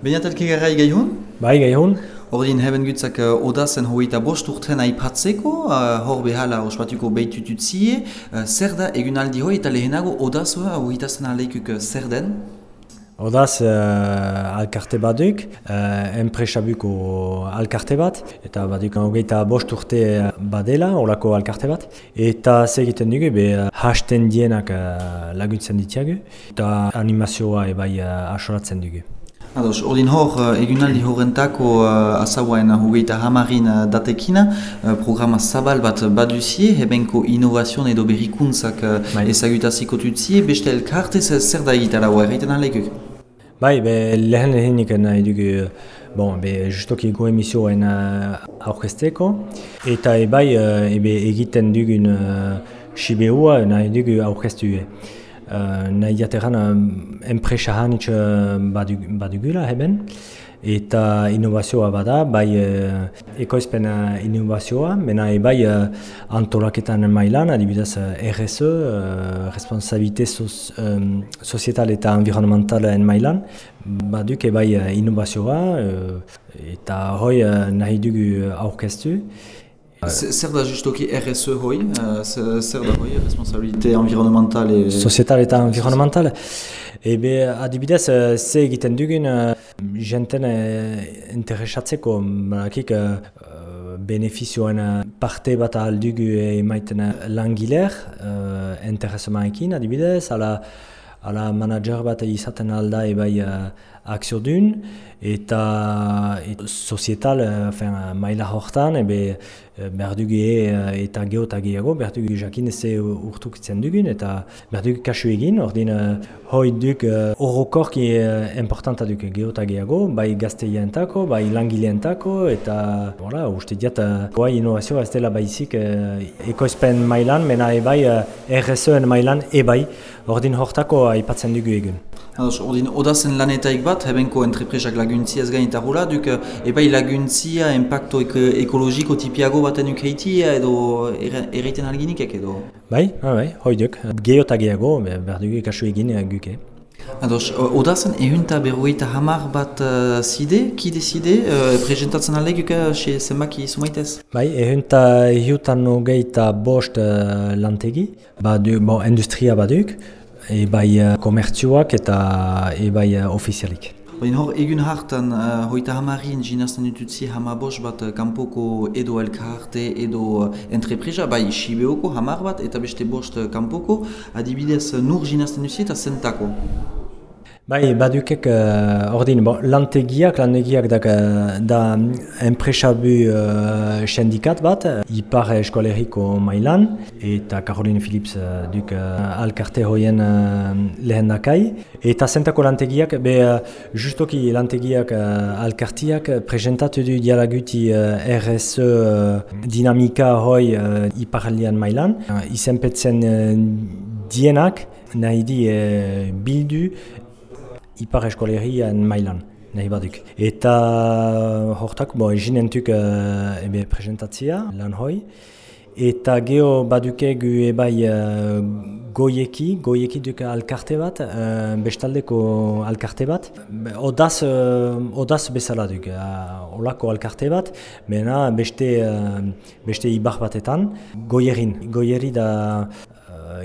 Beinatalki gara igaihun? Bai, gaihun. Ordin heben gutzak uh, odazen hogeita bost urten aipatzeko, uh, hor behala ospatuko behitututzie, uh, zer da egunaldi hoi eta lehenago odazoa hogeita zen aleikuk uh, zer den? Odaz uh, alkarte baduk, uh, enpresabuko alkarte bat, eta baduk hogeita bost urte badela, horako alkarte bat. Eta segiten dugu, be hasten dienak uh, laguntzen ditiagu, eta animazioa ebai uh, asoratzen dugu. Ados, ordin hor, egunaldi horrentako uh, azauaen hogeita hamarin uh, datekina, uh, programa zabal bat baduzie, hebenko innovazion edo berrikuntzak uh, ezagutaziko tutzie, beste elkartez zer da egitara hoa, erraiten alekuk? Bai, be, lehen lehenik nahi dugu, bon, be, justoki go emisioen uh, aurkesteko, eta e, bai, uh, ebe egiten dugun uh, sibeua nahi dugu aurkestu. Uh, nahi jateran uh, enpresa hanitz uh, badugula heben, eta innovazioa bada, bai ekoizpen innovazioa, bena bai uh, antolaketan mailan, adibidez RSE, responsabilite sos, um, sozietal eta environnementalen mailan, baduk bai uh, innovazioa, eta hoi nahi dugu aurkeztu. Zer da justoki RSE hoi? Zer da hoi, responsabilite environnementale? Sozietal eta environnementale. Ebe adibidez, ze egiten dugun, jenten interesatzeko, barakik benefizioen parte bat aldugu emaiten langiler, interesamaekin adibidez, ala, ala manager bat izaten alda ebai uh, akzio dun, eta et, sozietal, uh, maila hortan, ebe behar dugu e, eta geho eta gehiago, behar dugu jakin ez urtukitzen dugun, eta behar dugu kasu egin, ordin uh, hoi duk uh, orokorki uh, importanta duk geho eta gehiago, bai gazteientako, bai langileentako, eta voilà, uste diat, uh, bai ez dela baizik uh, ekoizpen mailan, mena ebai uh, RSOen mailan ebai, ordin hortako aipatzen dugu egun. Ados, ordin, odazen lanetaik bat, hebenko entrepresak laguntziaz gain eta gula, duk ebai laguntzia, impacto ek ekologiko tipiago baten ukeitia edo erreiten alginikek edo? Bai, bai, bai, hoi duk. Eta gehiago, behar dugu ikasu egin guke. Ados, odazen ehunta berroita hamar bat uh, zide, ki deside, uh, presentatzen aleguk xe zenbaki sumaitez? Bai, ehunta ehutan ogeita bost uh, lantegi, badu, bo, industria baduk, ebai komertzioak eta ebai ofizialik. Baina hor, egun hartan, uh, hoita hamarin jinazten ditutzi hamabos bat uh, kanpoko edo elkarte edo uh, entrepresa, bai Sibeoko hamar bat eta beste bost kanpoko, adibidez nur jinazten ditutzi eta zentako. Bai, badukek uh, ordin, bon, lantegiak, lantegiak da, da enpresabu uh, sendikat bat, ipar eskoleriko mailan, eta Caroline Philips uh, duk uh, alkarte hoien uh, lehen dakai. Eta zentako lantegiak, be uh, justoki lantegiak uh, alkartiak presentatu du dialaguti uh, RSE uh, dinamika hoi uh, ipar mailan. Uh, izenpetzen uh, dienak, nahi di uh, bildu, ipar eskolerian mailan, nahi baduk. Eta hortak, bo, egin entuk uh, ebe presentatzia, lan hoi. Eta geho baduke gu ebai uh, goieki, goieki duk alkarte bat, uh, bestaldeko alkarte bat. Odaz, uh, odaz bezala duk, uh, olako alkarte bat, mena beste, uh, beste ibar batetan, goierin. Goieri da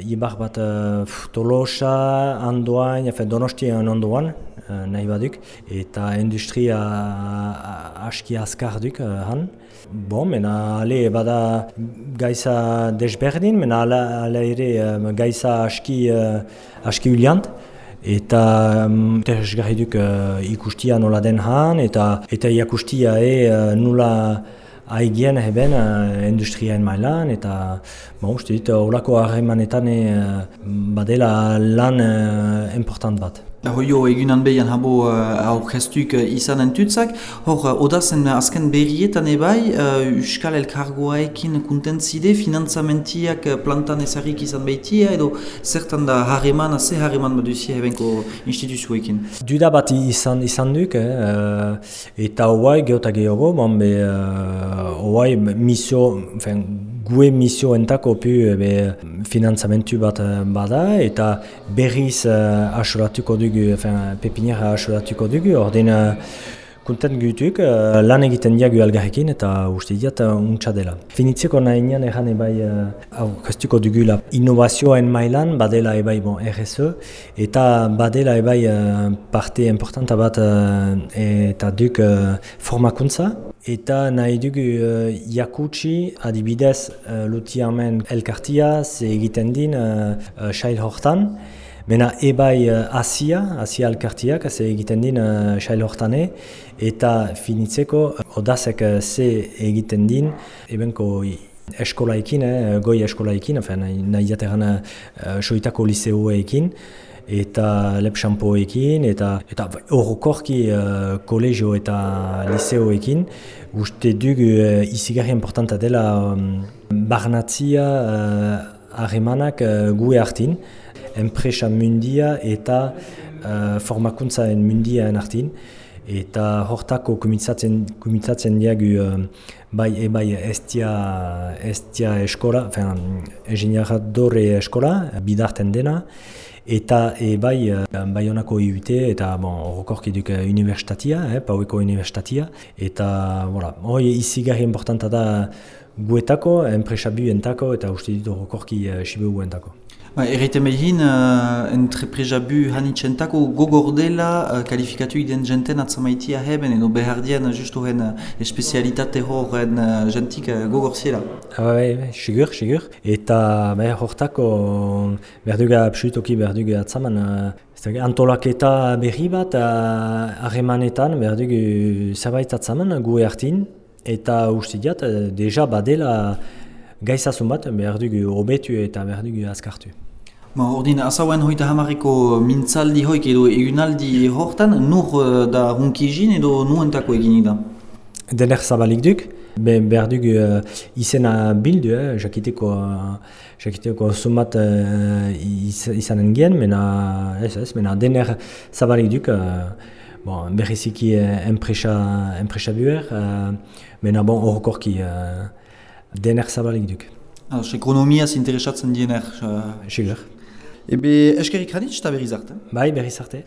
ibar bat uh, tolosa, andoain, efe donostian ondoan, uh, nahi baduk, eta industria uh, aski azkar duk uh, han. Bon, mena ale bada gaiza desberdin, mena ale ere um, gaiza aski, uh, aski uliant. Eta um, duk uh, ikustia nola den han, eta, eta iakustia e uh, nula haigien heben uh, industriaen mailan eta bon, uste dit, horako harremanetan uh, badela lan uh, important bat. Hoio egunan behian habo uh, aurkestuk uh, izan entutzak, hor uh, odazen azken berrietan ebai uh, Euskal Elkargoaekin kuntentzide, finantzamentiak plantan ezarrik izan behitia edo zertan da harreman, ze harreman baduzia ebenko instituzioekin? Duda bat izan, izan duk, eta hoai geota gehiago, bon, be, uh, misio, gue misio entako pu be, finanzamentu bat bada eta berriz uh, asuratuko dugu, pepinera asuratuko dugu, ordin Kontent gutuk, uh, lan egiten diagu algarrekin eta uste diat untsa dela. Finitzeko nahi nian egan ebai uh, dugula. Innovazioen mailan badela ebai bon, RSE eta badela ebai uh, parte importanta bat eta duk formakuntza. Eta nahi dugu jakutsi adibidez uh, lutiamen elkartia ze egiten din uh, hortan Bena ebai uh, Asia, Asia alkartiak, ze egiten din uh, xail hortane, eta finitzeko uh, odazek uh, ze egiten din, ebenko eskolaikin, eh, goi eskolaikin, nahi jateran uh, soitako liseoekin, eta lepxampoekin, eta eta horrokorki uh, kolegio eta liseoekin, uste dugu uh, izigarri importanta dela um, barnatzia harremanak uh, gue hartin, enpresa mundia eta uh, formakuntzaen mundiaen artin. Eta hortako kumitzatzen, kumitzatzen diagu uh, bai e bai estia, estia eskola, ingeniaradore eskola, bidarten dena, eta e bai uh, bai honako IUT eta bon, horrokorki duk universitatia, eh, paueko universitatia, eta voilà, hori izigarri importanta da guetako, enpresa entako eta uste ditu horrokorki uh, sibeu entako. Ba, Erreite mehin, uh, entrepresa bu hanitxentako gogordela uh, kalifikatu iden jenten atzamaitia heben edo behar dien justu hen uh, espezialitate horren uh, jentik uh, gogorziela. Ah, bai, bai, sigur, sigur. Eta bai, hortako berduga psuitoki berduga atzaman uh, antolaketa berri bat harremanetan uh, berdugu zerbait atzaman gu hartin eta uste diat, deja badela gaizazun bat behar dugu obetu eta behar dugu. Ba, ordin, azauen hoita hamariko mintzaldi hoik edo egunaldi hortan, nur uh, da hunkizin edo nuentako eginik da? Dener zabalik duk, be, behar dugu uh, izena bildu, eh, jakiteko, uh, jakiteko sumat uh, izanen gen, mena, ez ez, mena dener zabalik duk, uh, bon, berriziki uh, enpresa, enpresa buer, uh, mena bon horrekorki uh, dener zabalik duk. Ekonomia zinteresatzen diener? Uh, Ebe eskerik hanitz eta berriz arte? Bai, berriz arte.